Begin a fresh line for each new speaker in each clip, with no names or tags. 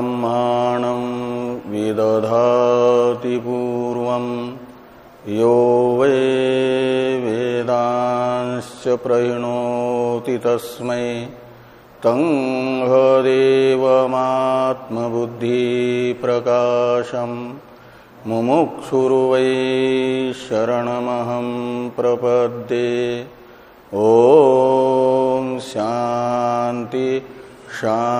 ब्रह्माणं विदधाति पूर्वं। यो वै वेदांश्च प्रहिणोति तस्मै। तङ्हदेवमात्मबुद्धिप्रकाशम् मुमुक्षुर्वै शरणमहं प्रपद्ये। ॐ शान्ति शान्ति।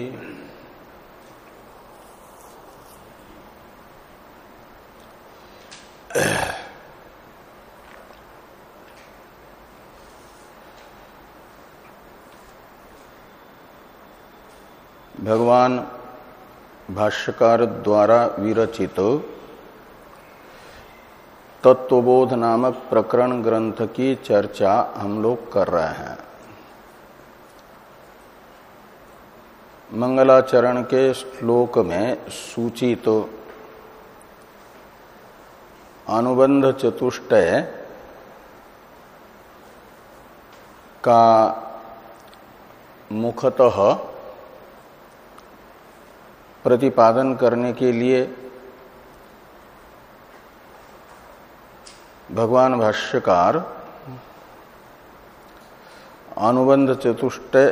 भगवान भाष्यकार द्वारा विरचित तत्वबोध नामक प्रकरण ग्रंथ की चर्चा हम लोग कर रहे हैं। मंगलाचरण के श्लोक में सूचित तो अनुबंध चतुष्टय का मुखतः प्रतिपादन करने के लिए भगवान भाष्यकार अनुबंध चतुष्टय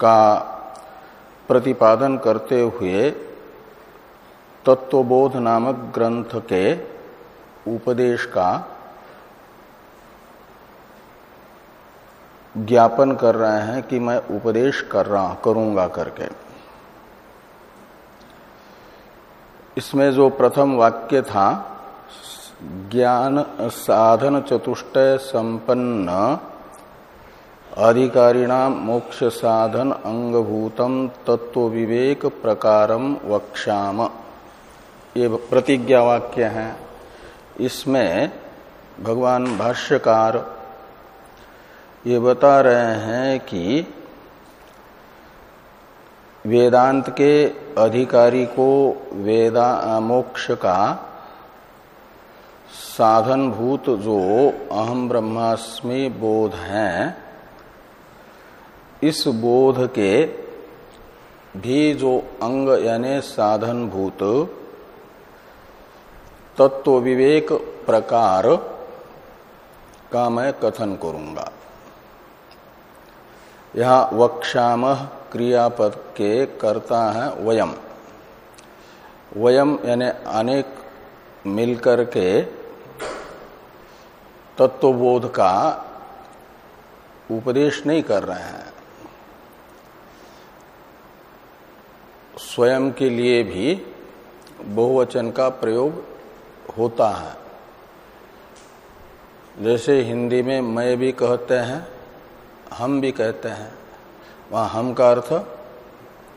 का प्रतिपादन करते हुए तत्वबोध नामक ग्रंथ के उपदेश का ज्ञापन कर रहे हैं कि मैं उपदेश कर रहा, करूँगा करके। इसमें जो प्रथम वाक्य था, ज्ञान साधन चतुष्टय संपन्न अधिकारिणाम मोक्ष साधन अंगभूतम तत्व विवेक प्रकारम वक्षाम ये प्रतिज्ञा वाक्य है। इसमें भगवान भाष्यकार ये बता रहे हैं कि वेदांत के अधिकारी को वेदा मोक्ष का साधनभूत जो अहम ब्रह्मास्मि बोध है, इस बोध के भी जो अंग यानी साधनभूत तत्व विवेक प्रकार का मैं कथन करूँगा। यहाँ वक्षाम क्रियापद के करता है वयम। वयम यानी अनेक मिलकर के तत्वबोध का उपदेश नहीं कर रहे हैं। स्वयं के लिए भी बहुवचन का प्रयोग होता है। जैसे हिंदी में मैं भी कहते हैं हम भी कहते हैं, वहाँ हम का अर्थ,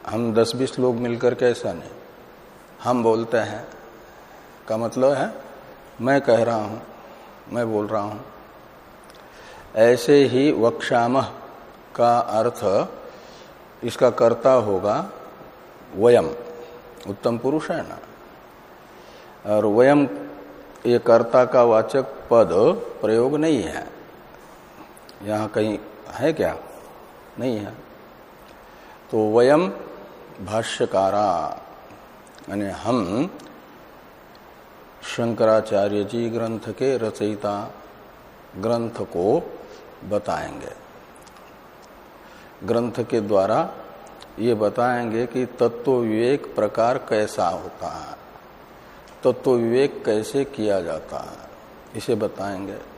हम दस बीस लोग मिलकर के ऐसा नहीं। हम बोलते हैं, का मतलब है, मैं कह रहा हूँ, मैं बोल रहा हूँ। ऐसे ही वक्षाम का अर्थ, इसका कर्ता होगा वयम, उत्तम पुरुष है ना? और वयम, ये कर्ता का वाचक पद प्रयोग नहीं है। यहाँ कहीं है क्या? नहीं है। तो वयम भाष्यकारा, यानी हम शंकराचार्य जी ग्रंथ के रचयिता ग्रंथ को बताएँगे। ग्रंथ के द्वारा ये बताएँगे कि तत्व विवेक प्रकार कैसा होता है तत्व विवेक कैसे किया जाता है, इसे बताएँगे।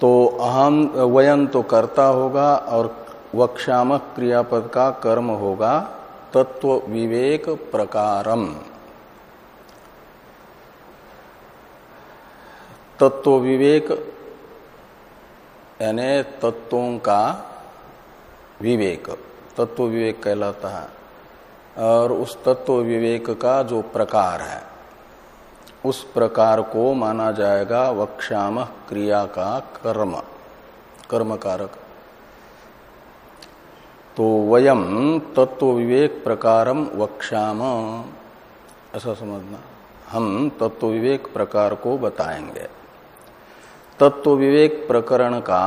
तो अहम वयन तो करता होगा और वक्षाम क्रियापद का कर्म होगा, तत्व विवेक प्रकारम। तत्व विवेक, यानी तत्वों का विवेक। तत्व विवेक कहलाता है। और उस तत्व विवेक का जो प्रकार है। उस प्रकार को माना जाएगा वक्षाम क्रिया का कर्म कर्म कारक तो वयम तत्व विवेक प्रकारम वक्षाम ऐसा समझना। हम तत्व विवेक प्रकार को बताएँगे। तत्व विवेक प्रकरण का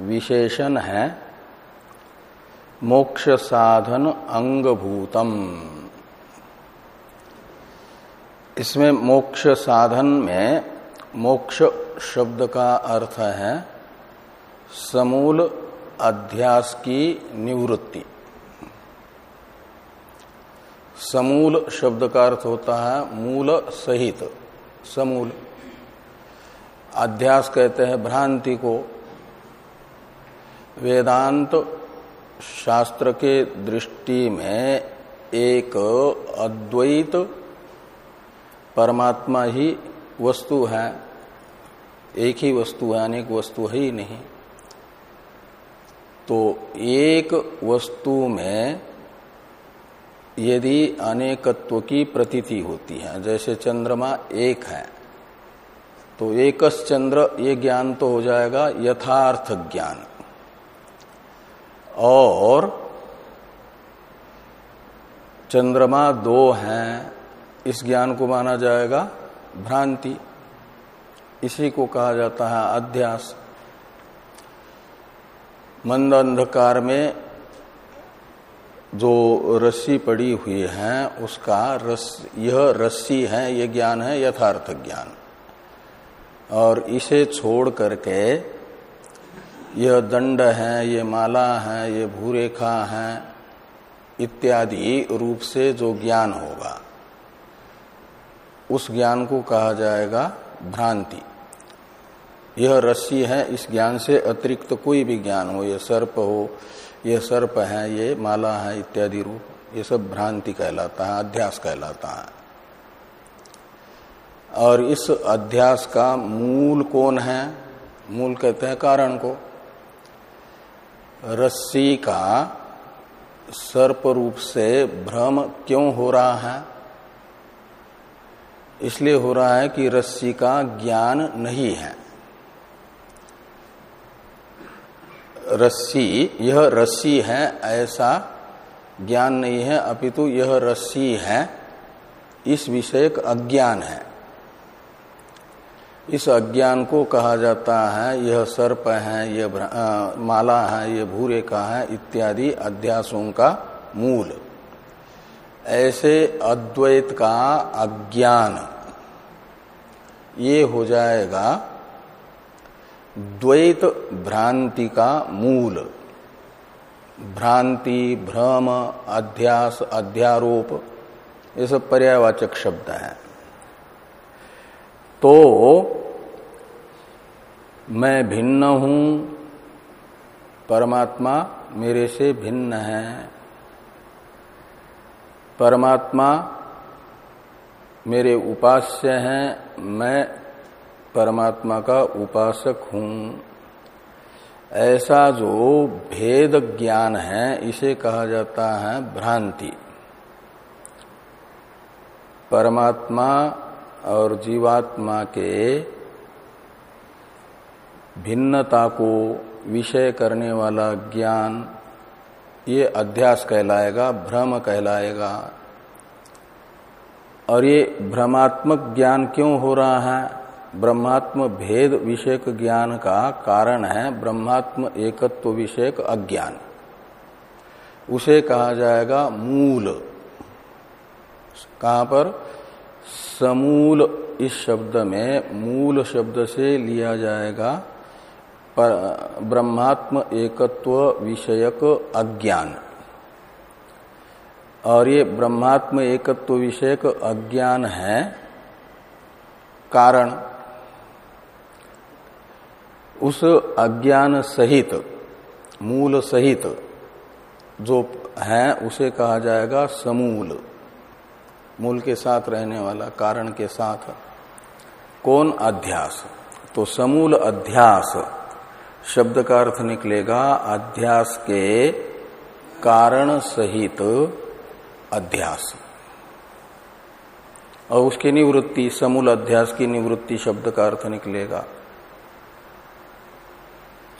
विशेषण है मोक्ष साधन अंगभूतम। इसमें मोक्ष साधन में मोक्ष शब्द का अर्थ है समूल अध्यास की निवृत्ति। समूल शब्द का अर्थ होता है मूल सहित, समूल। अध्यास कहते हैं भ्रांति को। वेदांत शास्त्र के दृष्टि में एक अद्वैत परमात्मा ही वस्तु है, एक ही वस्तु है, अनेक वस्तु है ही नहीं। तो एक वस्तु में यदि अनेकत्व की प्रतीति होती है, जैसे चंद्रमा एक है तो एकस चंद्र, ये ज्ञान तो हो जाएगा यथार्थ ज्ञान। और चंद्रमा दो हैं इस ज्ञान को माना जाएगा भ्रांति। इसी को कहा जाता है अध्यास। मंद अंधकार में जो रस्सी पड़ी हुई है, उसका रस, यह रस्सी है यह ज्ञान है, यथार्थ ज्ञान। और इसे छोड़ करके यह दंड है, ये माला है, ये भूरेखा है, इत्यादि रूप से जो ज्ञान होगा। उस ज्ञान को कहा जाएगा भ्रांति। यह रस्सी है, इस ज्ञान से अतिरिक्त तो कोई भी ज्ञान हो यह सर्प हो यह सर्प है, ये माला है, इत्यादि रूप, ये सब भ्रांति कहलाता है, अध्यास कहलाता है। और इस अध्यास का मूल कौन है? मूल कहते हैं कारण को। रस्सी का सर्प रूप से भ्रम क्यों हो रहा है? इसलिए हो रहा है कि रस्सी का ज्ञान नहीं है। रस्सी, यह रस्सी है, ऐसा ज्ञान नहीं है, अपितु यह रस्सी है, इस विषय अज्ञान है। इस अज्ञान को कहा जाता है, यह सर्प है, यह माला है, यह भूरे का है, इत्यादि अध्यासों का मूल। ऐसे अद्वैत का अज्ञान। ये हो जाएगा द्वैत भ्रांति का मूल। भ्रांति, भ्रम, अध्यास, अध्यारोप, ये सब पर्यावाचक शब्द हैं। तो मैं भिन्न हूँ, परमात्मा मेरे से भिन्न है। परमात्मा मेरे उपास्य हैं, मैं परमात्मा का उपासक हूँ। ऐसा जो भेद ज्ञान है, इसे कहा जाता है भ्रांति। परमात्मा और जीवात्मा के भिन्नता को विषय करने वाला ज्ञान ये अध्यास कहलाएगा, भ्रम कहलाएगा। और ये भ्रमात्मक ज्ञान क्यों हो रहा है? ब्रह्मात्म भेद विषयक ज्ञान का कारण है ब्रह्मात्म एकत्व विषयक अज्ञान। उसे कहा जाएगा मूल। कहाँ पर? समूल इस शब्द में, मूल शब्द से लिया जाएगा ब्रह्मात्म एकत्व विषयक अज्ञान। और ये ब्रह्मात्म एकत्व विषयक अज्ञान है, कारण उस अज्ञान सहित, मूल सहित जो है, उसे कहा जाएगा समूल। मूल के साथ रहने वाला, कारण के साथ। कौन अध्यास? तो समूल अध्यास। शब्द का अर्थ निकलेगा अध्यास के कारण सहित अध्यास। और उसकी निवृत्ति, समूल अध्यास की निवृत्ति शब्द का अर्थ निकलेगा।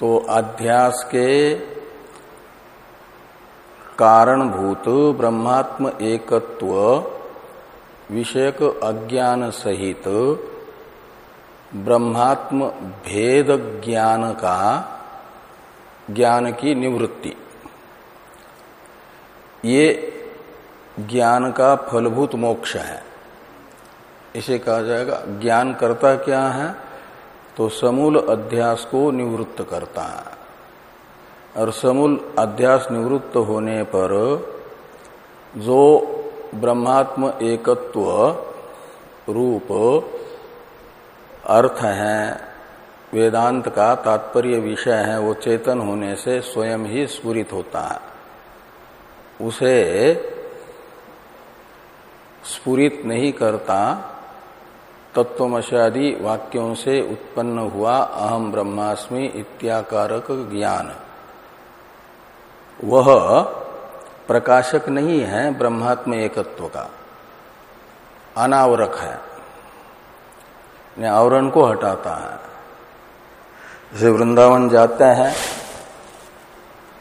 तो अध्यास के कारणभूत ब्रह्मात्म एकत्व विषयक अज्ञान सहित ब्रह्मात्म भेद ज्ञान का ज्ञान की निवृत्ति। ये ज्ञान का फलभूत मोक्ष है। इसे कहा जाएगा ज्ञान करता क्या है? तो समूल अध्यास को निवृत्त करता है। और समूल अध्यास निवृत्त होने पर जो ब्रह्मात्म एकत्व रूप अर्थ है, वेदांत का तात्पर्य विषय है, वो चेतन होने से स्वयं ही स्फुरित होता है। उसे स्फुरित नहीं करता, तत्वमशादी वाक्यों से उत्पन्न हुआ अहम ब्रह्मास्मि इत्याकारक ज्ञान। वह प्रकाशक नहीं है, ब्रह्मात्म एकत्व का। अनावरक है। आवरण को हटाता है। जैसे वृंदावन जाते हैं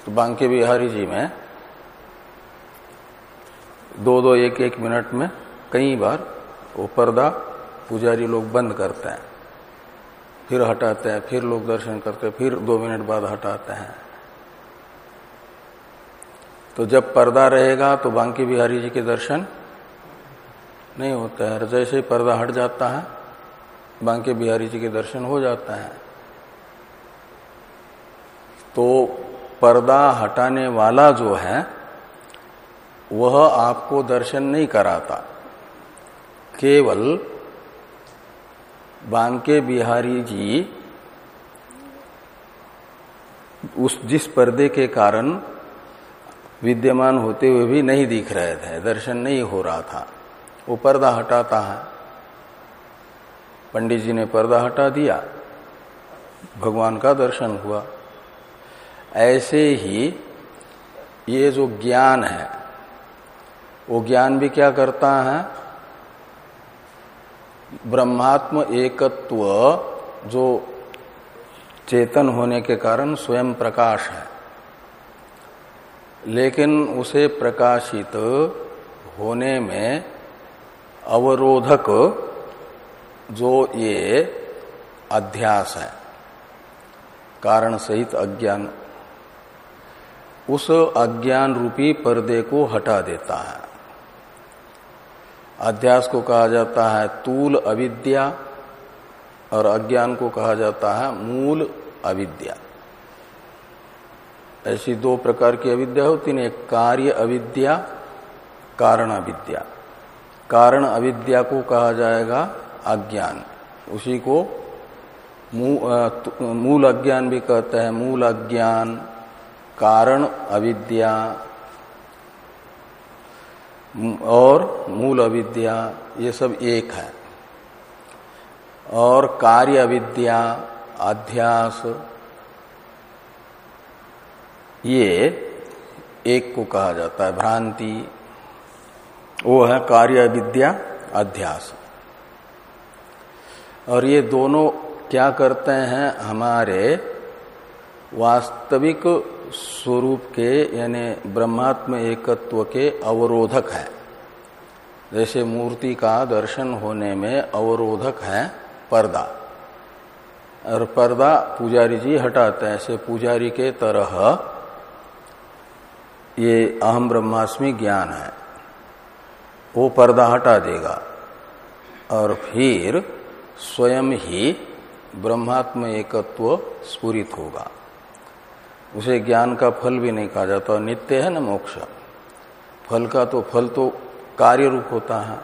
तो बांके बिहारी जी में दो दो एक एक मिनट में कई बार वो पर्दा पुजारी लोग बंद करते हैं। फिर हटाते हैं, फिर लोग दर्शन करते हैं, फिर दो मिनट बाद हटाते हैं। तो जब पर्दा रहेगा तो बांकी बिहारी जी के दर्शन नहीं होते हैं। जैसे ही पर्दा हट जाता है बांके बिहारी जी के दर्शन हो जाता है। तो पर्दा हटाने वाला जो है, वह आपको दर्शन नहीं कराता। केवल बांके बिहारी जी उस जिस पर्दे के कारण विद्यमान होते हुए भी नहीं दिख रहे थे, दर्शन नहीं हो रहा था। वो पर्दा हटाता है। पंडित जी ने पर्दा हटा दिया। भगवान का दर्शन हुआ। ऐसे ही ये जो ज्ञान है, वो ज्ञान भी क्या करता है? ब्रह्मात्म एकत्व जो चेतन होने के कारण स्वयं प्रकाश है। लेकिन उसे प्रकाशित होने में अवरोधक जो ये अध्यास है, कारण सहित अज्ञान, उस अज्ञान रूपी पर्दे को हटा देता है। अध्यास को कहा जाता है तूल अविद्या, और अज्ञान को कहा जाता है मूल अविद्या। ऐसी दो प्रकार की अविद्या होती है कार्य अविद्या, कारण अविद्या। कारण अविद्या को कहा जाएगा अज्ञान। उसी को मूल अज्ञान भी कहते हैं। मूल अज्ञान, कारण, अविद्या और मूल अविद्या, ये सब एक है। और कार्य अविद्या, अध्यास, ये एक को कहा जाता है। भ्रांति, वो है कार्य विद्या अध्यास। और ये दोनों क्या करते हैं, हमारे वास्तविक स्वरूप के, यानी ब्रह्मात्म एकत्व के अवरोधक है। जैसे मूर्ति का दर्शन होने में अवरोधक है पर्दा। और पर्दा पुजारी जी हटाते हैं, ऐसे पुजारी के तरह ये अहम ब्रह्मास्मि ज्ञान है। वो पर्दा हटा देगा। और फिर स्वयं ही ब्रह्मात्म एकत्व स्फुरित होगा। उसे ज्ञान का फल भी नहीं कहा जाता। नित्य है ना मोक्ष। फल का तो फल तो कार्य रूप होता है।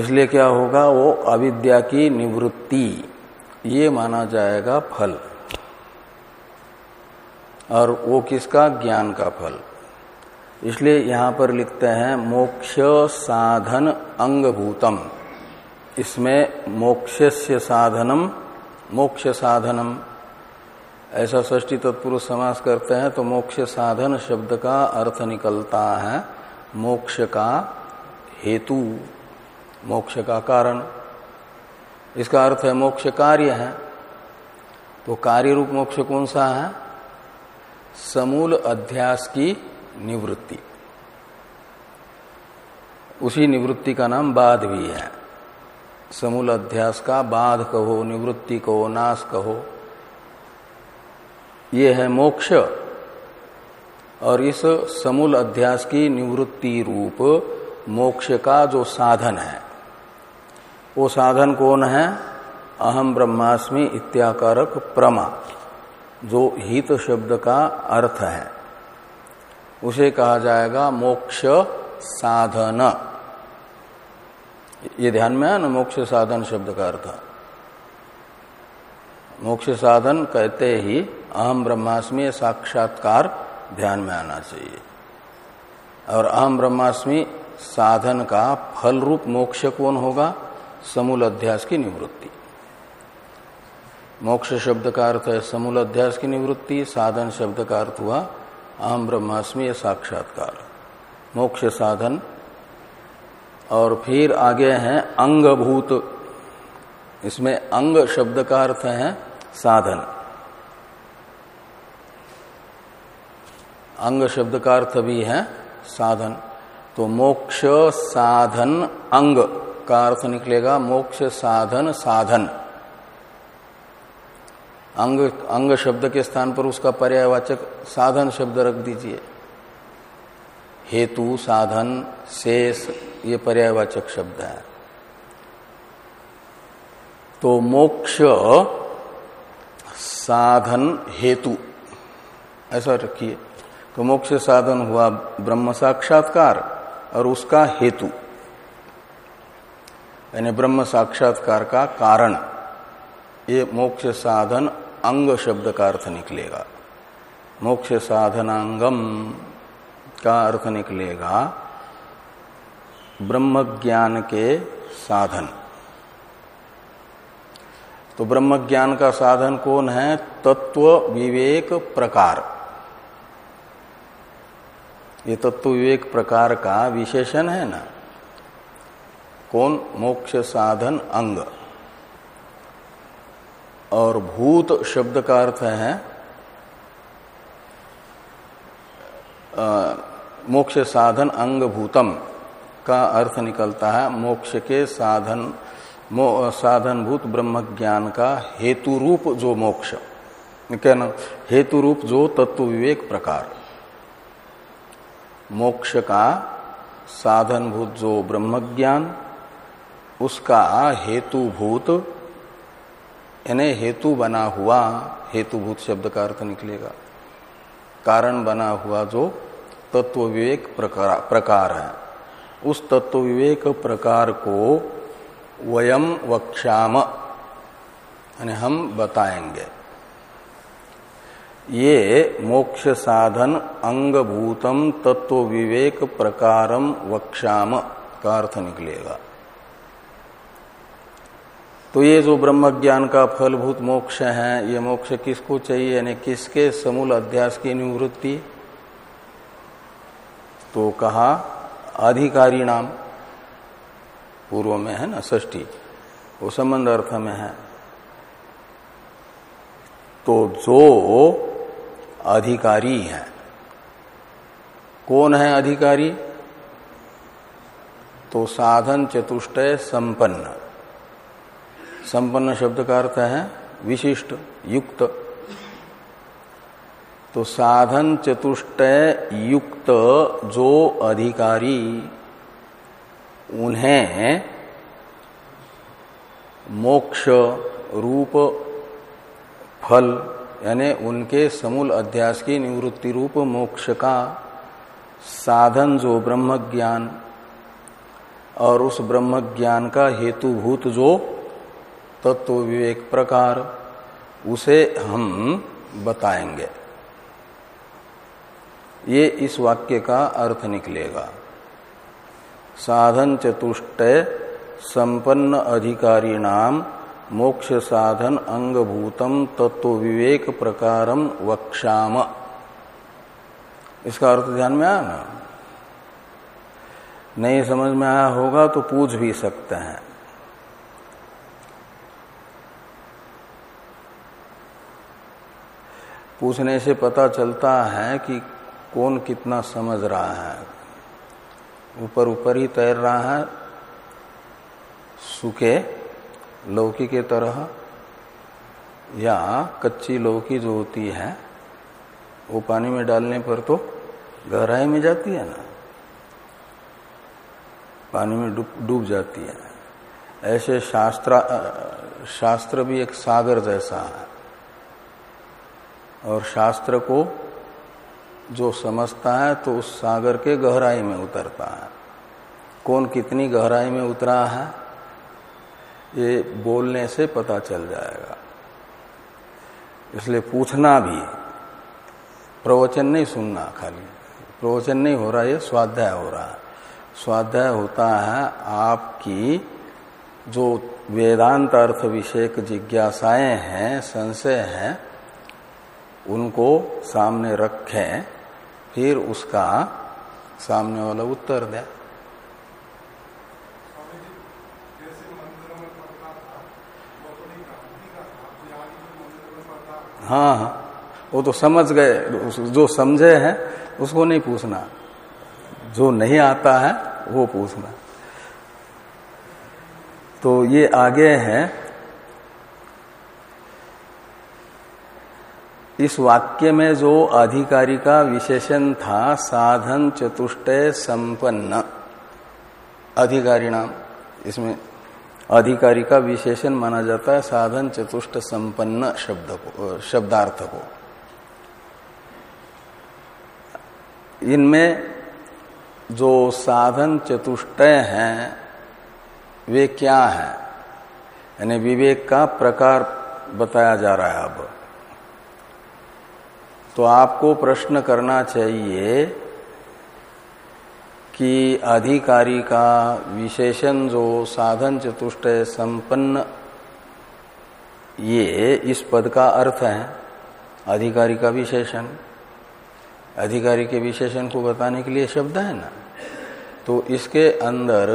इसलिए क्या होगा? वो अविद्या की निवृत्ति। ये माना जाएगा फल। और वो किसका? ज्ञान का फल। इसलिए यहाँ पर लिखते हैं, मोक्ष साधन अंगभूतम। इसमें मोक्ष से साधनम, मोक्ष साधनम। ऐसा ष्टी तत्पुरुष समास करते हैं तो मोक्ष साधन शब्द का अर्थ निकलता है, मोक्ष का हेतु, मोक्ष का कारण। इसका अर्थ है, मोक्ष कार्य है। तो कार्य रूप मोक्ष कौन सा है? समूल अध्यास की निवृत्ति। उसी निवृत्ति का नाम बाध भी है। समूल अध्यास का बाध कहो, निवृत्ति कहो, नाश कहो। ये है मोक्ष और इस समूल अध्यास की निवृत्ति रूप मोक्ष का जो साधन है। वो साधन कौन है? अहम ब्रह्मास्मि इत्याकारक प्रमा, जो हित शब्द का अर्थ है। उसे कहा जाएगा मोक्ष साधन। ये ध्यान में है ना, मोक्ष साधन शब्द का अर्थ? मोक्ष साधन कहते ही अहम ब्रह्मास्मि साक्षात्कार ध्यान में आना चाहिए। और अहम ब्रह्मास्मि साधन का फल रूप मोक्ष कौन होगा? समूल अध्यास की निवृत्ति। मोक्ष शब्द का अर्थ है समूल अध्यास की निवृत्ति, साधन शब्द का अर्थ हुआ अहम ब्रह्मास्मि साक्षात्कार। मोक्ष साधन और फिर आगे हैं अंगभूत। इसमें अंग शब्द का अर्थ है साधन। अंग शब्द का अर्थ भी है साधन। तो मोक्ष साधन अंग का अर्थ निकलेगा, मोक्ष साधन साधन। अंग अंग शब्द के स्थान पर उसका पर्यायवाचक साधन शब्द रख दीजिए। हेतु साधन, शेष ये पर्यायवाचक शब्द है। तो मोक्ष साधन हेतु, ऐसा रखिए। तो मोक्ष साधन हुआ ब्रह्म साक्षात्कार और उसका हेतु, यानी ब्रह्म साक्षात्कार का कारण। ये मोक्ष साधन अंग शब्द का अर्थ निकलेगा। मोक्ष साधनांगम का अर्थ निकलेगा ब्रह्म ज्ञान के साधन। तो ब्रह्म ज्ञान का साधन कौन है? तत्व विवेक प्रकार। ये तत्व विवेक प्रकार का विशेषण है ना? कौन? मोक्ष साधन अंग। और भूत शब्द का अर्थ है मोक्ष साधन अंग भूतम। का अर्थ निकलता है मोक्ष के साधन साधन भूत ब्रह्म ज्ञान का हेतु रूप जो मोक्ष। क्या हेतु रूप जो तत्व विवेक प्रकार। मोक्ष का साधनभूत जो ब्रह्म ज्ञान उसका हेतुभूत, यानी हेतु बना हुआ, हेतुभूत शब्द का अर्थ निकलेगा। कारण बना हुआ जो तत्व विवेक प्रकार है। उस तत्व विवेक प्रकार को वयम वक्षाम यानी हम बताएँगे। ये मोक्ष साधन अंगभूतम तत्व विवेक प्रकारम वक्षाम का अर्थ निकलेगा। तो ये जो ब्रह्म ज्ञान का फलभूत मोक्ष है, ये मोक्ष किसको चाहिए, यानी किसके समूल अध्यास की निवृत्ति? तो कहा अधिकारी नाम। पूर्व में है ना ष्टी वो संबंध अर्थ में है। तो जो अधिकारी है, कौन है अधिकारी? तो साधन चतुष्टय संपन्न। संपन्न शब्द का अर्थ है विशिष्ट, युक्त। तो साधन चतुष्टय युक्त जो अधिकारी उन्हें मोक्ष रूप फल, यानी उनके समूल अध्यास की निवृत्ति रूप मोक्ष का साधन जो ब्रह्म ज्ञान और उस ब्रह्म ज्ञान का हेतुभूत जो तत्व विवेक प्रकार, उसे हम बताएँगे। ये इस वाक्य का अर्थ निकलेगा। साधन चतुष्टय संपन्न अधिकारी नाम मोक्ष साधन अंगभूतम तत्व विवेक प्रकारम वक्षाम इसका अर्थ ध्यान में आया ना? नहीं समझ में आया होगा तो पूछ भी सकते हैं। पूछने से पता चलता है कि कौन कितना समझ रहा है? ऊपर ऊपर ही तैर रहा है, सूखे लौकी के तरह, या कच्ची लौकी जो होती है, वो पानी में डालने पर तो गहराई में जाती है ना? पानी में डूब डूब जाती है। ऐसे शास्त्र शास्त्र भी एक सागर जैसा है। और शास्त्र को जो समझता है तो उस सागर के गहराई में उतरता है। कौन कितनी गहराई में उतरा है, ये बोलने से पता चल जाएगा। इसलिए पूछना भी, प्रवचन नहीं सुनना खाली। प्रवचन नहीं हो रहा, ये स्वाध्याय हो रहा है। स्वाध्याय होता है आपकी जो वेदांत अर्थ विषयक जिज्ञासाएँ हैं, संशय हैं, उनको सामने रखें। फिर उसका सामने वाला उत्तर दें। हाँ हाँ। वो तो समझ गए जो समझे हैं, उसको नहीं पूछना। जो नहीं आता है, वो पूछना। तो ये आगे है। इस वाक्य में जो अधिकारी का विशेषण था, साधन चतुष्टय संपन्न। अधिकारी नाम, इसमें अधिकारी का विशेषण माना जाता है, साधन चतुष्ट संपन्न शब्द को शब्दार्थ को। इनमें जो साधन चतुष्टय हैं, वे क्या है? यानी विवेक का प्रकार बताया जा रहा है अब। तो आपको प्रश्न करना चाहिए कि अधिकारी का विशेषण जो साधन चतुष्ट संपन्न, ये इस पद का अर्थ है। अधिकारी का विशेषण। अधिकारी के विशेषण को बताने के लिए शब्द है ना? तो इसके अंदर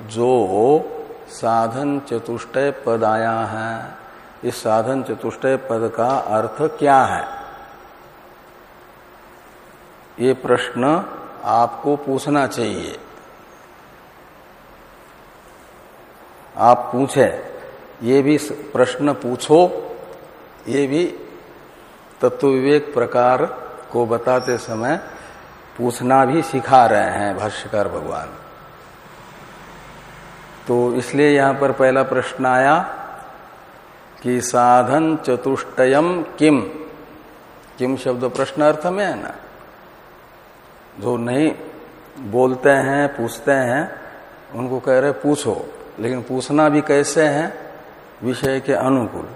जो साधन चतुष्टय पद आया है, इस साधन चतुष्टय पद का अर्थ क्या है? ये प्रश्न आपको पूछना चाहिए। आप पूछे, ये भी प्रश्न पूछो, ये भी तत्व विवेक प्रकार को बताते समय पूछना भी सिखा रहे हैं भाष्यकार भगवान। तो इसलिए यहाँ पर पहला प्रश्न आया कि साधन चतुष्टयम किम? किम शब्द प्रश्न अर्थ में है ना? जो नहीं बोलते हैं, पूछते हैं, उनको कह रहे, पूछो। लेकिन पूछना भी कैसे है? विषय के अनुकूल।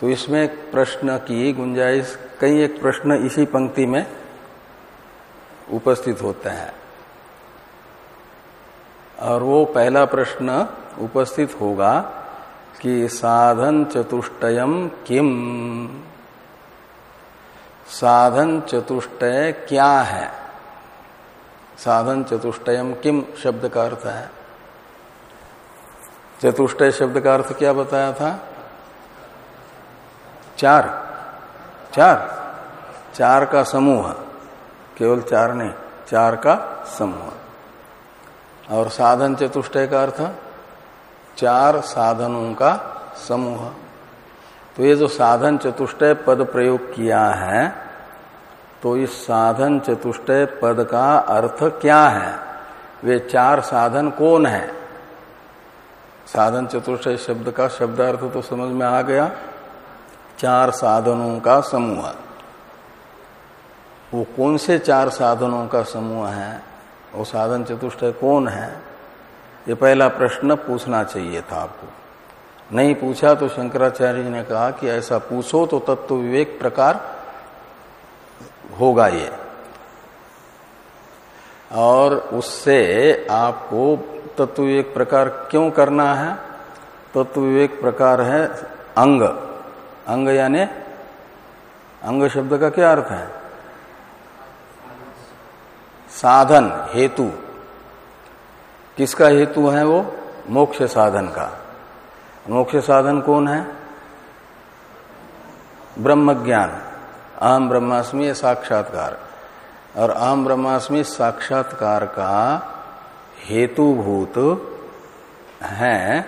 तो इसमें प्रश्न की गुंजाइश, कई एक प्रश्न इसी पंक्ति में उपस्थित होते हैं। और वो पहला प्रश्न उपस्थित होगा कि साधन चतुष्टयम किम? साधन चतुष्टय क्या है? साधन चतुष्टयम किम शब्द का अर्थ है? चतुष्टय शब्द का अर्थ क्या बताया था? चार। चार। चार का समूह। केवल चार नहीं, चार का समूह। और साधन चतुष्टय का अर्थ? चार साधनों का समूह। तो ये जो साधन चतुष्टय पद प्रयोग किया है तो इस साधन चतुष्टय पद का अर्थ क्या है? वे चार साधन कौन है? साधन चतुष्टय शब्द का शब्दार्थ तो समझ में आ गया। चार साधनों का समूह। वो कौन से चार साधनों का समूह है? वो साधन चतुष्टय कौन है? ये पहला प्रश्न पूछना चाहिए था आपको। नहीं पूछा तो शंकराचार्य ने कहा कि ऐसा पूछो तो तत्व विवेक प्रकार होगा ये। और उससे आपको तत्व विवेक प्रकार क्यों करना है? तत्व विवेक प्रकार है अंग। अंग यानी अंग शब्द का क्या अर्थ है? साधन, हेतु। किसका हेतु है वो? मोक्ष साधन का। मोक्ष साधन कौन है? ब्रह्म ज्ञान आम ब्रह्मास्मि साक्षात्कार। और आम ब्रह्मास्मि साक्षात्कार का हेतुभूत है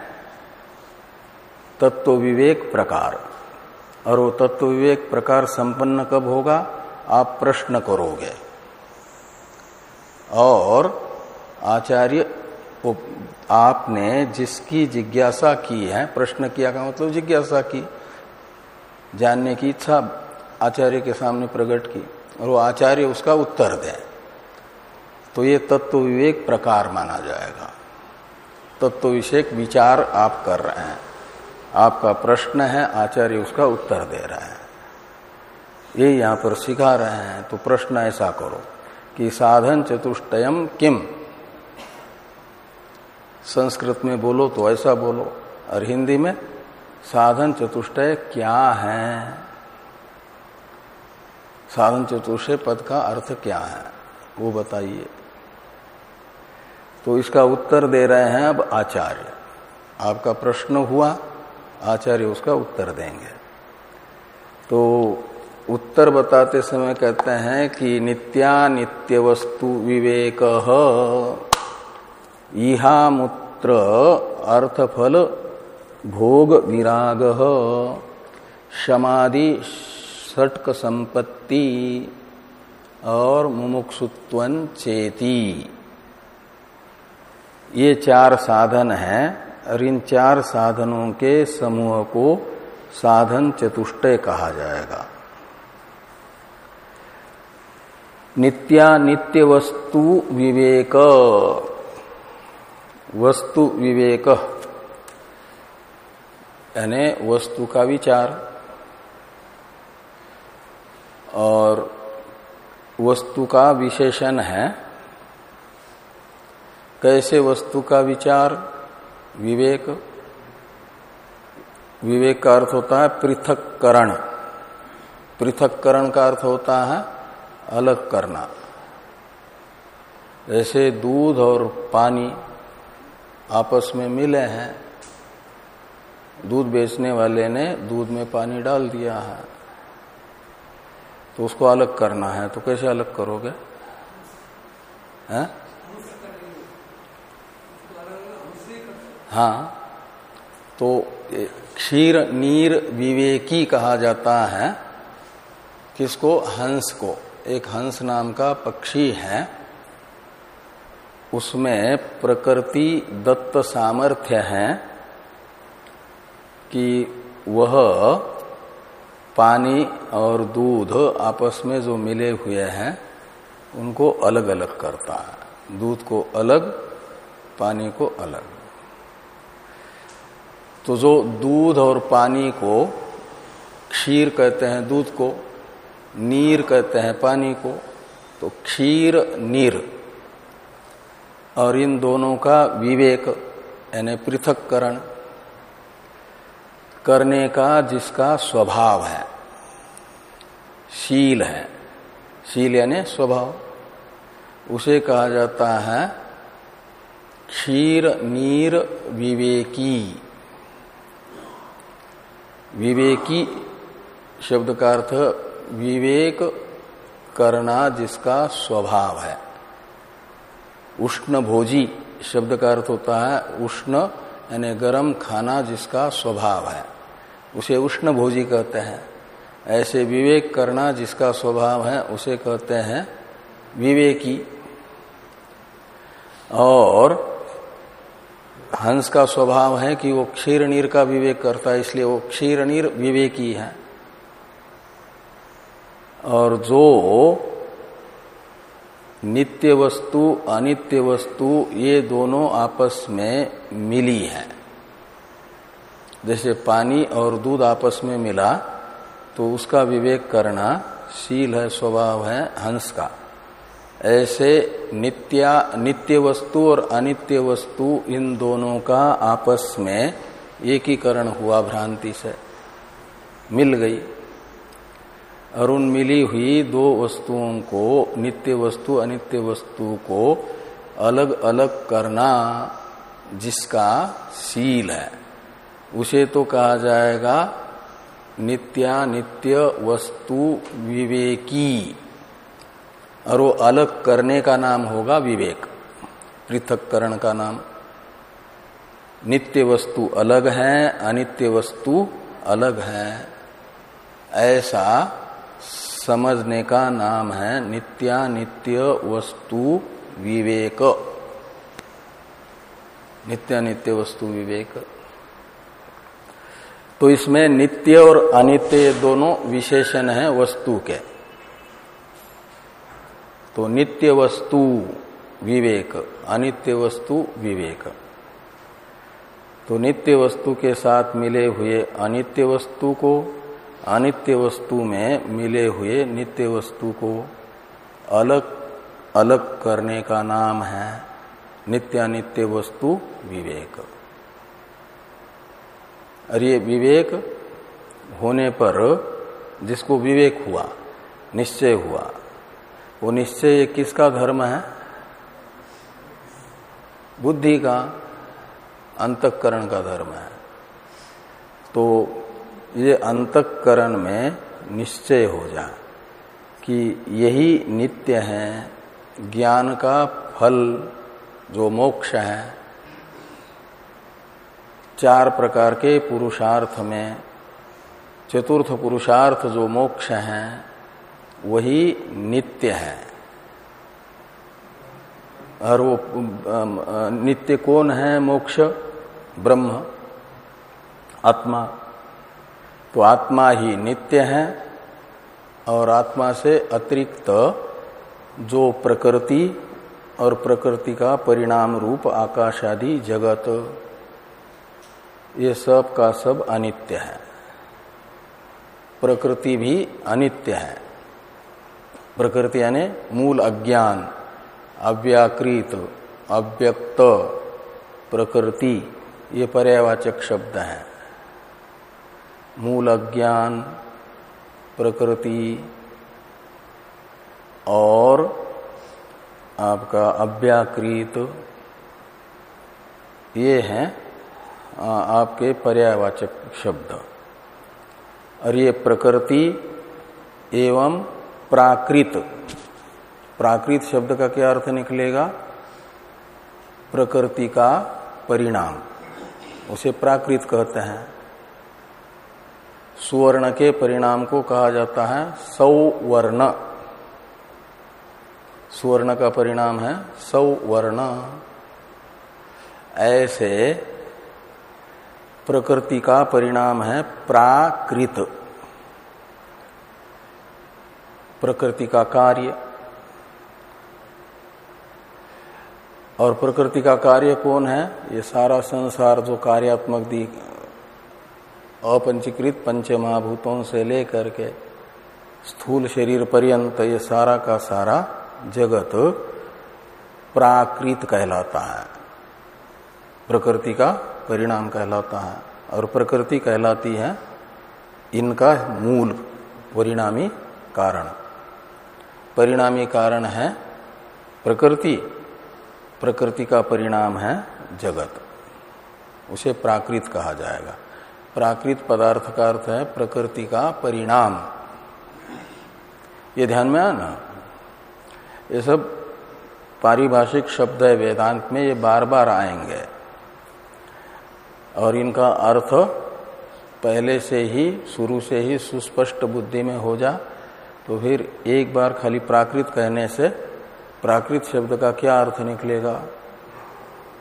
तत्व विवेक प्रकार। और वो तत्व विवेक प्रकार संपन्न कब होगा? आप प्रश्न करोगे। और आचार्य आपने जिसकी जिज्ञासा की है, प्रश्न किया का मतलब जिज्ञासा की, जानने की इच्छा आचार्य के सामने प्रकट की, और वो आचार्य उसका उत्तर दे। तो ये तत्व विवेक प्रकार माना जाएगा। तत्व विषयक विचार आप कर रहे हैं। आपका प्रश्न है, आचार्य उसका उत्तर दे रहे हैं। ये यहाँ पर सिखा रहे हैं तो प्रश्न ऐसा करो कि साधन चतुष्टयम किम? संस्कृत में बोलो तो ऐसा बोलो। और हिंदी में, साधन चतुष्टय क्या है? साधन चतुष्टय पद का अर्थ क्या है? वो बताइए। तो इसका उत्तर दे रहे हैं अब आचार्य। आपका प्रश्न हुआ, आचार्य उसका उत्तर देंगे। तो उत्तर बताते समय कहते हैं कि नित्या नित्य वस्तु विवेक इहामुत्र अर्थफल भोग विराग समाधि षटक संपत्ति और मुमुक्षुत्वन चेती। ये चार साधन हैं, और इन चार साधनों के समूह को साधन चतुष्टय कहा जाएगा। नित्या नित्य वस्तु विवेक। वस्तु विवेक। यानी वस्तु का विचार। और वस्तु का विशेषण है, कैसे वस्तु का विचार? विवेक। विवेक का अर्थ होता है पृथककरण। पृथककरण का अर्थ होता है अलग करना। जैसे दूध और पानी आपस में मिले हैं। दूध बेचने वाले ने दूध में पानी डाल दिया है। तो उसको अलग करना है। तो कैसे अलग करोगे? हैं? हाँ। तो क्षीर नीर विवेकी कहा जाता है। किसको? हंस को। एक हंस नाम का पक्षी है। उसमें प्रकृति दत्त सामर्थ्य है कि वह पानी और दूध आपस में जो मिले हुए हैं, उनको अलग अलग करता है। दूध को अलग, पानी को अलग। तो जो दूध और पानी को क्षीर कहते हैं, दूध को, नीर कहते हैं, पानी को तो क्षीर, नीर। और इन दोनों का विवेक, यानी पृथककरण करने का जिसका स्वभाव है, शील है। शील यानी स्वभाव। उसे कहा जाता है क्षीर नीर विवेकी। विवेकी शब्द का अर्थ विवेक करना जिसका स्वभाव है। उष्ण भोजी शब्द का अर्थ होता है उष्ण, यानी गर्म खाना जिसका स्वभाव है। उसे उष्ण भोजी कहते हैं। ऐसे विवेक करना जिसका स्वभाव है, उसे कहते हैं विवेकी। और हंस का स्वभाव है कि वो क्षीर नीर का विवेक करता है, इसलिए वो क्षीर नीर विवेकी है। और जो नित्य वस्तु अनित्य वस्तु ये दोनों आपस में मिली है। जैसे पानी और दूध आपस में मिला तो उसका विवेक करना शील है, स्वभाव है, हंस का। ऐसे नित्या नित्य वस्तु और अनित्य वस्तु इन दोनों का आपस में एकीकरण हुआ, भ्रांति से। मिल गई। और उन मिली हुई दो वस्तुओं को, नित्य वस्तु, अनित्य वस्तु को अलग अलग करना जिसका शील है। उसे तो कहा जाएगा नित्या, नित्य वस्तु विवेकी। और वो अलग करने का नाम होगा विवेक। पृथककरण का नाम। नित्य वस्तु अलग है, अनित्य वस्तु अलग है। ऐसा समझने का नाम है नित्या नित्य वस्तु विवेक। नित्यानित्य वस्तु विवेक। तो इसमें नित्य और अनित्य दोनों विशेषण है वस्तु के। तो नित्य वस्तु विवेक, अनित्य वस्तु विवेक। तो नित्य वस्तु के साथ मिले हुए अनित्य वस्तु को अनित्य वस्तु में मिले हुए नित्य वस्तु को अलग अलग करने का नाम है नित्यानित्य वस्तु विवेक। और ये विवेक होने पर जिसको विवेक हुआ, निश्चय हुआ, वो निश्चय किसका धर्म है? बुद्धि का, अंतकरण का धर्म है। तो ये अंतकरण में निश्चय हो जाए कि यही नित्य है, ज्ञान का फल जो मोक्ष है। चार प्रकार के पुरुषार्थ में, चतुर्थ पुरुषार्थ जो मोक्ष है, वही नित्य है। और वो नित्य कौन है मोक्ष? ब्रह्म, आत्मा। तो आत्मा ही नित्य है और आत्मा से अतिरिक्त जो प्रकृति और प्रकृति का परिणाम रूप आकाश आदि जगत, ये सब का सब अनित्य है। प्रकृति भी अनित्य है। प्रकृति यानी मूल अज्ञान, अव्याकृत, अव्यक्त, प्रकृति, ये पर्यावाचक शब्द है। मूल अज्ञान प्रकृति और आपका अव्याकृत, ये हैं आपके पर्यावाचक शब्द। और ये प्रकृति एवं प्राकृत। प्राकृत शब्द का क्या अर्थ निकलेगा? प्रकृति का परिणाम। उसे प्राकृत कहते हैं। सुवर्ण के परिणाम को कहा जाता है सौवर्ण। सुवर्ण का परिणाम है सौवर्ण। ऐसे प्रकृति का परिणाम है प्राकृत। प्रकृति का कार्य। और प्रकृति का कार्य कौन है? ये सारा संसार जो कार्यात्मक अपंचीकृत पंच महाभूतों से लेकर के स्थूल शरीर पर्यंत ये सारा का सारा जगत प्राकृत कहलाता है। प्रकृति का परिणाम कहलाता है और प्रकृति कहलाती है इनका मूल परिणामी कारण। परिणामी कारण है प्रकृति। प्रकृति का परिणाम है जगत। उसे प्राकृत कहा जाएगा। प्राकृत पदार्थ का अर्थ है प्रकृति का परिणाम। ये ध्यान में आना। ये सब पारिभाषिक शब्द है वेदांत में, ये बार बार आएँगे। और इनका अर्थ पहले से ही, शुरू से ही सुस्पष्ट बुद्धि में हो जा तो फिर एक बार खाली प्राकृत कहने से प्राकृत शब्द का क्या अर्थ निकलेगा?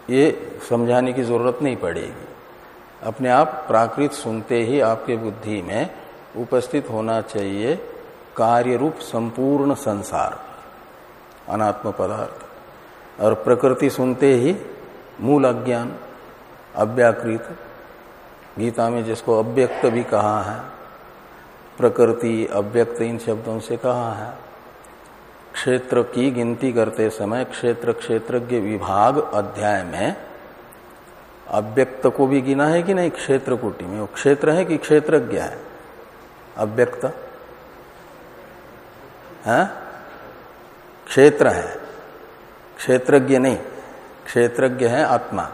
ये समझाने की ज़रूरत नहीं पड़ेगी। अपने आप प्राकृत सुनते ही आपके बुद्धि में उपस्थित होना चाहिए कार्य रूप संपूर्ण संसार, अनात्म पदार्थ। और प्रकृति सुनते ही मूल अज्ञान, अव्याकृत, गीता में जिसको अव्यक्त भी कहा है, प्रकृति अव्यक्त इन शब्दों से कहा है। क्षेत्र की गिनती करते समय क्षेत्र क्षेत्रज्ञ विभाग अध्याय में अव्यक्त को भी गिना है कि नहीं? क्षेत्र कोटि में। वो क्षेत्र है कि क्षेत्रज्ञ है? अव्यक्त? है? क्षेत्र है। क्षेत्रज्ञ नहीं। क्षेत्रज्ञ है आत्मा।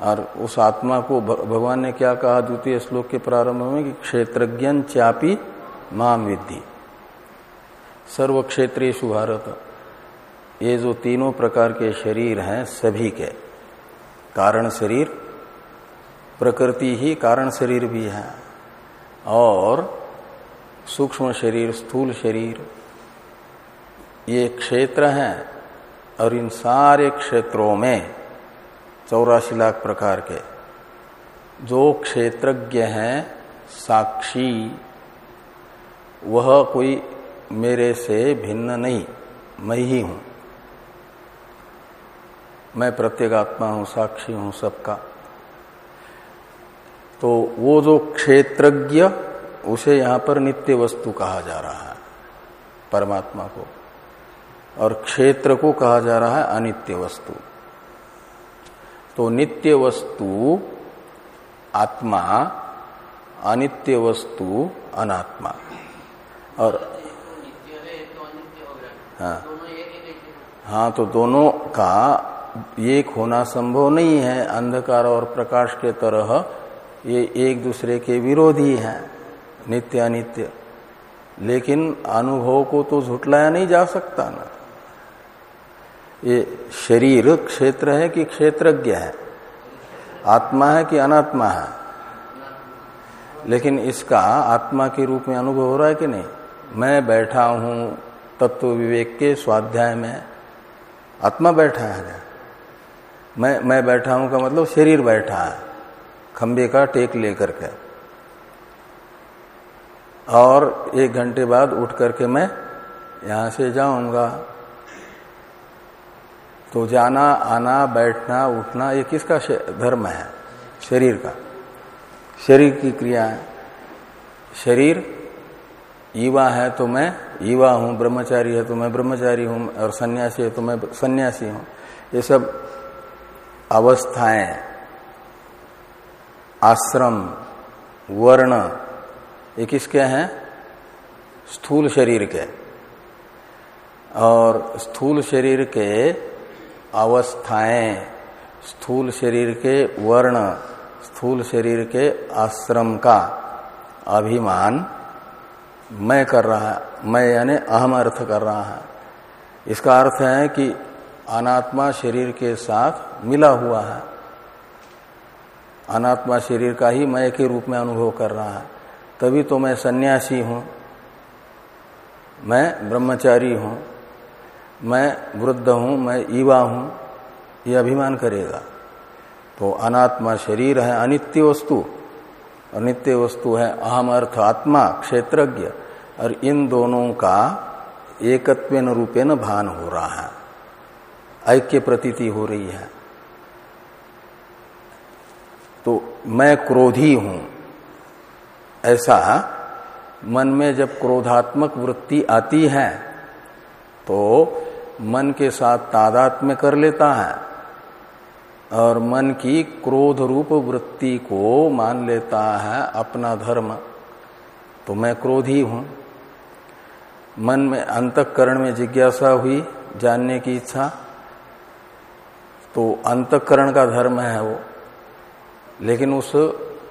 और उस आत्मा को भगवान ने क्या कहा द्वितीय श्लोक के प्रारंभ में कि क्षेत्रज्ञ चापी माम विद्धि। सर्व क्षेत्रीय भारत। ये जो तीनों प्रकार के शरीर हैं, सभी के। कारण शरीर, प्रकृति ही कारण शरीर भी है। और सूक्ष्म शरीर, स्थूल शरीर, ये क्षेत्र हैं और इन सारे क्षेत्रों में चौरासी लाख प्रकार के जो क्षेत्रज्ञ हैं, साक्षी, वह कोई मेरे से भिन्न नहीं, मैं ही हूँ। मैं प्रत्येगात्मा हूँ साक्षी हूँ सबका। तो वो जो क्षेत्रज्ञ उसे यहाँ पर नित्य वस्तु कहा जा रहा है परमात्मा को। और क्षेत्र को कहा जा रहा है अनित्य वस्तु। तो नित्य वस्तु आत्मा अनित्य वस्तु अनात्मा। और हाँ हाँ तो दोनों का एक होना संभव नहीं है, अंधकार और प्रकाश के तरह ये एक दूसरे के विरोधी हैं नित्य अनित्य लेकिन अनुभव को तो झुटलाया नहीं जा सकता ना। ये शरीर क्षेत्र है कि क्षेत्रज्ञ है? आत्मा है कि अनात्मा है? लेकिन इसका आत्मा के रूप में अनुभव हो रहा है कि नहीं? मैं बैठा हूँ तत्व विवेक के स्वाध्याय में। आत्मा बैठा है। मैं मैं बैठा हूँ का मतलब शरीर बैठा है खंबे का टेक लेकर के। और एक घंटे बाद उठ करके मैं यहाँ से जाऊँगा। तो जाना, आना, बैठना, उठना, ये किसका धर्म है? शरीर का। शरीर की क्रिया है। शरीर युवा है तो मैं युवा हूँ, ब्रह्मचारी है तो मैं ब्रह्मचारी हूँ, और सन्यासी है तो मैं सन्यासी हूँ। ये सब अवस्थाएँ, आश्रम, वर्ण, ये किसके हैं? स्थूल शरीर के। और स्थूल शरीर के अवस्थाएँ, स्थूल शरीर के वर्ण, स्थूल शरीर के आश्रम का अभिमान मैं कर रहा है मैं यानी अहम अर्थ कर रहा है। इसका अर्थ है कि अनात्मा शरीर के साथ मिला हुआ है। अनात्मा शरीर का ही मैं के रूप में अनुभव कर रहा है। तभी तो मैं सन्यासी हूँ। मैं ब्रह्मचारी हूँ। मैं वृद्ध हूँ। मैं युवा हूँ। ये अभिमान करेगा। तो अनात्मा शरीर है अनित्य वस्तु। और नित्य वस्तु है अहम अर्थ आत्मा, क्षेत्रज्ञ। और इन दोनों का एकत्व रूपेण भान हो रहा है। ऐक्य प्रतीति हो रही है। तो मैं क्रोधी हूँ। ऐसा मन में जब क्रोधात्मक वृत्ति आती है तो मन के साथ तादात्म्य कर लेता है और मन की क्रोध रूप वृत्ति को मान लेता है अपना धर्म। तो मैं क्रोधी हूँ। मन में अंतकरण में जिज्ञासा हुई, जानने की इच्छा तो अंतकरण का धर्म है वो। लेकिन उस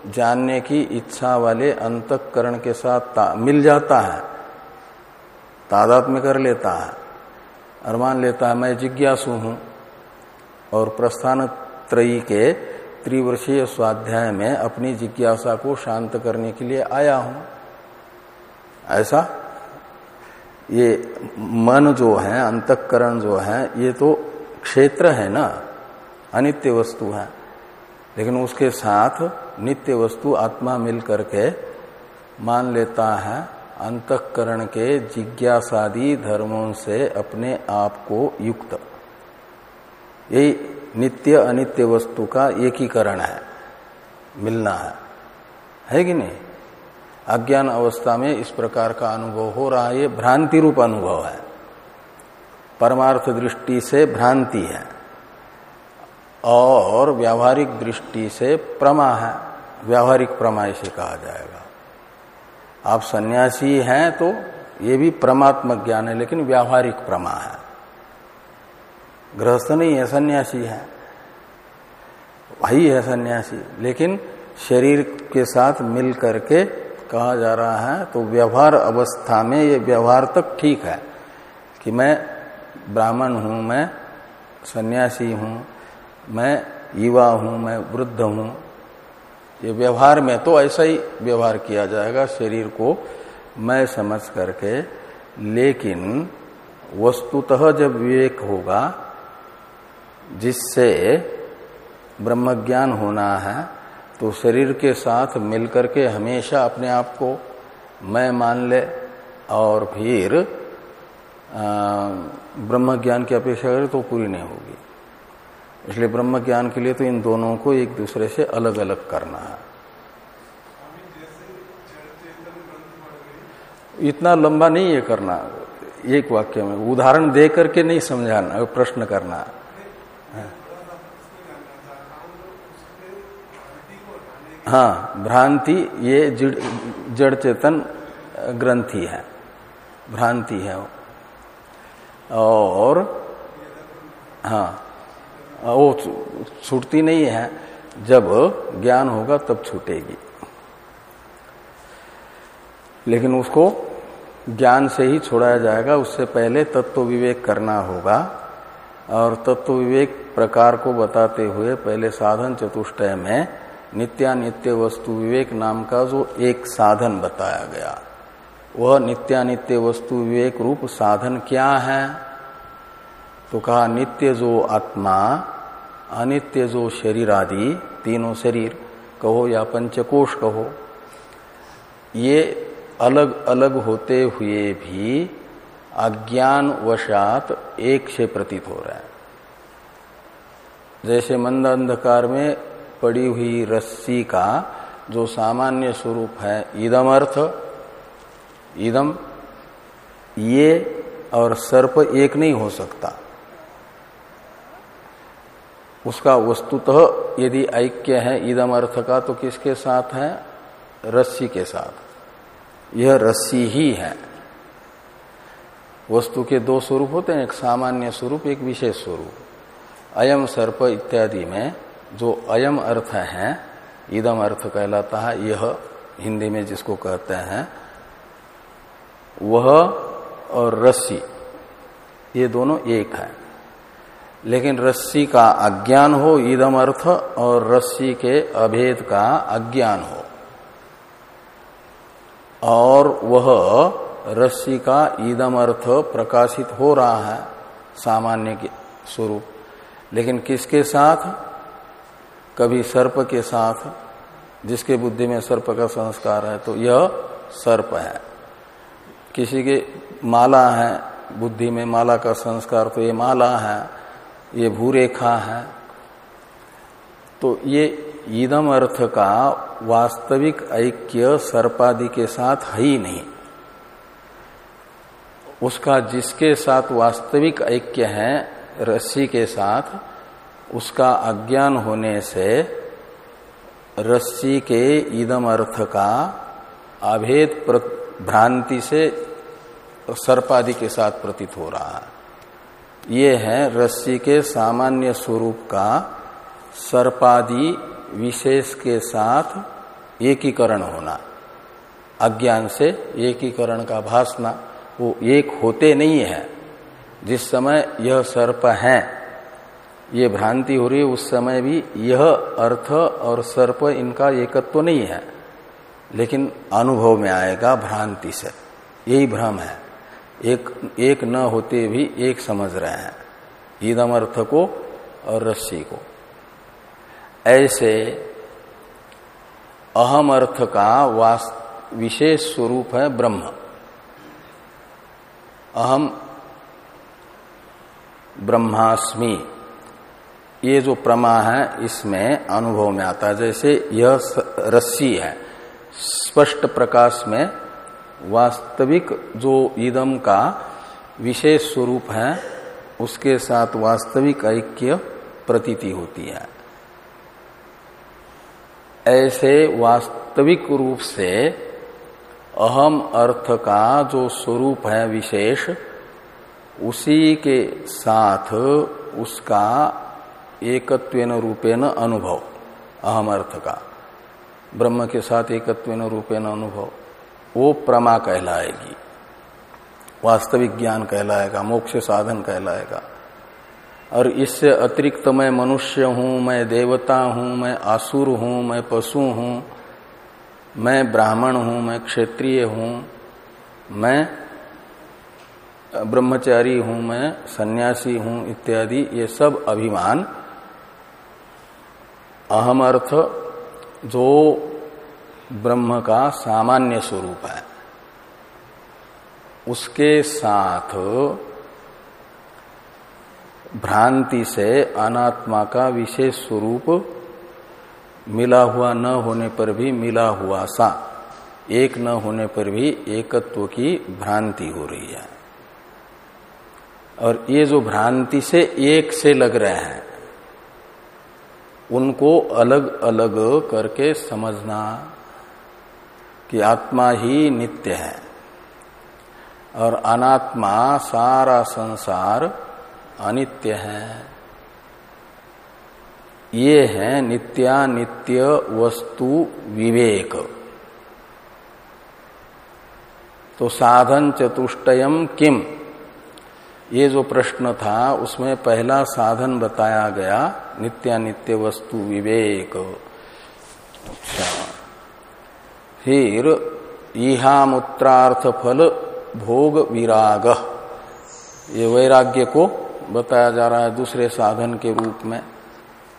जानने की इच्छा वाले अंतकरण के साथ मिल जाता है। तादात में कर लेता है। और मान लेता है, मैं जिज्ञासु हूँ। और प्रस्थान त्रयी के त्रिवर्षीय स्वाध्याय में अपनी जिज्ञासा को शांत करने के लिए आया हूँ। ऐसा? ये मन जो है, अंतकरण जो है, ये तो क्षेत्र है ना। अनित्य वस्तु है। लेकिन उसके साथ नित्य वस्तु आत्मा मिल करके मान लेता है, अंतकरण के जिज्ञासादि धर्मों से अपने आप को युक्त। यही नित्य अनित्य वस्तु का एकीकरण है, मिलना है। है कि नहीं? अज्ञान अवस्था में इस प्रकार का अनुभव हो रहा है, ये भ्रांति रूप अनुभव है। परमार्थ दृष्टि से भ्रांति है। और व्यावहारिक दृष्टि से प्रमा है। व्यावहारिक प्रमा इसे कहा जाएगा। आप सन्यासी हैं तो ये भी परमात्मक ज्ञान है, लेकिन व्यावहारिक प्रमा है। गृहस्थ नहीं है, सन्यासी है। वही है सन्यासी, लेकिन शरीर के साथ मिल करके कहा जा रहा है तो व्यवहार अवस्था में ये व्यवहार तक ठीक है कि मैं ब्राह्मण हूँ, मैं सन्यासी हूँ मैं युवा हूँ, मैं वृद्ध हूँ। ये व्यवहार में तो ऐसा ही व्यवहार किया जाएगा शरीर को, मैं समझ करके। लेकिन वस्तुतः जब विवेक होगा, जिससे ब्रह्मज्ञान होना है तो शरीर के साथ मिलकर के हमेशा अपने आप को मैं मान ले और फिर ब्रह्म ज्ञान की अपेक्षा करे तो पूरी नहीं होगी। इसलिए ब्रह्म ज्ञान के लिए तो इन दोनों को एक दूसरे से अलग अलग करना है। इतना लंबा नहीं है करना, एक वाक्य में, उदाहरण दे करके नहीं समझाना प्रश्न करना। हाँ भ्रांति ये जड़ चेतन ग्रंथि है, भ्रांति है। और हाँ। वो छूटती नहीं है। जब ज्ञान होगा, तब छूटेगी। लेकिन उसको ज्ञान से ही छोड़ाया जाएगा। उससे पहले तत्व विवेक करना होगा। और तत्व विवेक प्रकार को बताते हुए पहले साधन चतुष्टय में नित्यानित्य वस्तु विवेक नाम का जो एक साधन बताया गया, वह नित्यानित्य वस्तु विवेक रूप साधन क्या है? तो कहा, नित्य जो आत्मा, अनित्य जो शरीर आदि, तीनों शरीर, कहो या पंचकोश कहो, ये अलग अलग होते हुए भी अज्ञान वशात एक से प्रतीत हो रहा है। जैसे मंद अंधकार में पड़ी हुई रस्सी का जो सामान्य स्वरूप है इदम अर्थ इदम, ये और सर्प एक नहीं हो सकता। उसका वस्तुतः यदि ऐक्य है, इदम अर्थ का तो किसके साथ है? रस्सी के साथ। यह रस्सी ही है। वस्तु के दो स्वरूप होते हैं, एक सामान्य स्वरूप, एक विशेष स्वरूप। अयम, सर्प इत्यादि में जो अयम अर्थ है, इदम अर्थ कहलाता है, यह हिंदी में जिसको कहते हैं, वह और रस्सी, ये दोनों एक है। लेकिन रस्सी का अज्ञान हो ईदम अर्थ और रस्सी के अभेद का अज्ञान हो। और वह रस्सी का ईदम अर्थ प्रकाशित हो रहा है, सामान्य के स्वरूप। लेकिन किसके साथ? कभी सर्प के साथ, जिसके बुद्धि में सर्प का संस्कार है तो यह सर्प है। किसी के माला है, बुद्धि में माला का संस्कार तो ये माला है। ये भूरेखा है। तो ये ईदम अर्थ का वास्तविक ऐक्य सर्पादि के साथ है ही नहीं। उसका जिसके साथ वास्तविक ऐक्य है, रस्सी के साथ, उसका अज्ञान होने से रस्सी के ईदम अर्थ का अभेद भ्रांति से सर्पादि के साथ प्रतीत हो रहा है। ये है रस्सी के सामान्य स्वरूप का सर्पादि विशेष के साथ एकीकरण होना। अज्ञान से एकीकरण का भासना, वो एक होते नहीं है। जिस समय यह सर्प है, ये भ्रांति हो रही है, उस समय भी यह अर्थ और सर्प इनका एकत्व तो नहीं है। लेकिन अनुभव में आएगा भ्रांति से। यही भ्रम है। एक एक न होते भी एक समझ रहे हैं। ईदम अर्थ को और रस्सी को। ऐसे अहम अर्थ का विशेष स्वरूप है ब्रह्म। अहम ब्रह्मास्मि। ये जो प्रमा है, इसमें अनुभव में आता है। जैसे यह रस्सी है, स्पष्ट प्रकाश में वास्तविक जो ईदम का विशेष स्वरूप है, उसके साथ वास्तविक ऐक्य प्रतीति होती है। ऐसे वास्तविक रूप से अहम अर्थ का जो स्वरूप है विशेष, उसी के साथ उसका एकत्वेन रूपेण अनुभव, अहम अर्थ का। ब्रह्म के साथ एकत्वेन रूपेण अनुभव। वो प्रमा कहलाएगी। वास्तविक ज्ञान कहलाएगा, मोक्ष साधन कहलाएगा। और इससे अतिरिक्त मैं मनुष्य हूँ, मैं देवता हूँ, मैं आसुर हूँ, मैं पशु हूँ, मैं ब्राह्मण हूँ, मैं क्षत्रिय हूँ, मैं ब्रह्मचारी हूँ, मैं सन्यासी हूँ इत्यादि, ये सब अभिमान। अहम अर्थ जो ब्रह्म का सामान्य स्वरूप है। उसके साथ भ्रांति से अनात्मा का विशेष स्वरूप मिला हुआ न होने पर भी मिला हुआ सा, एक न होने पर भी एकत्व की भ्रांति हो रही है। और ये जो भ्रांति से एक से लग रहे हैं, उनको अलग अलग करके समझना कि आत्मा ही नित्य है। और अनात्मा सारा संसार अनित्य है। ये है नित्यानित्य वस्तु विवेक। तो साधन चतुष्टयम किम? ये जो प्रश्न था, उसमें पहला साधन बताया गया, नित्यानित्य वस्तु विवेक। अच्छा। फिर ईहामूत्रार्थ फल भोग विराग ये वैराग्य को बताया जा रहा है दूसरे साधन के रूप में।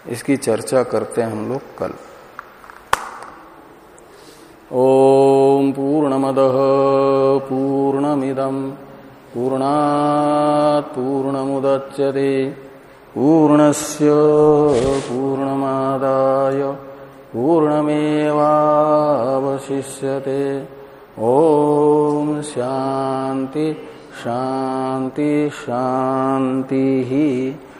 इसकी चर्चा करते हैं हम लोग कल। ओम पूर्णमद पूर्णमिदम। पूर्णा पूर्णमुदच्यते। पूर्णस्य पूर्णमादाय। पूर्णमेवावशिष्यते। ओम शांति शांति शांति ही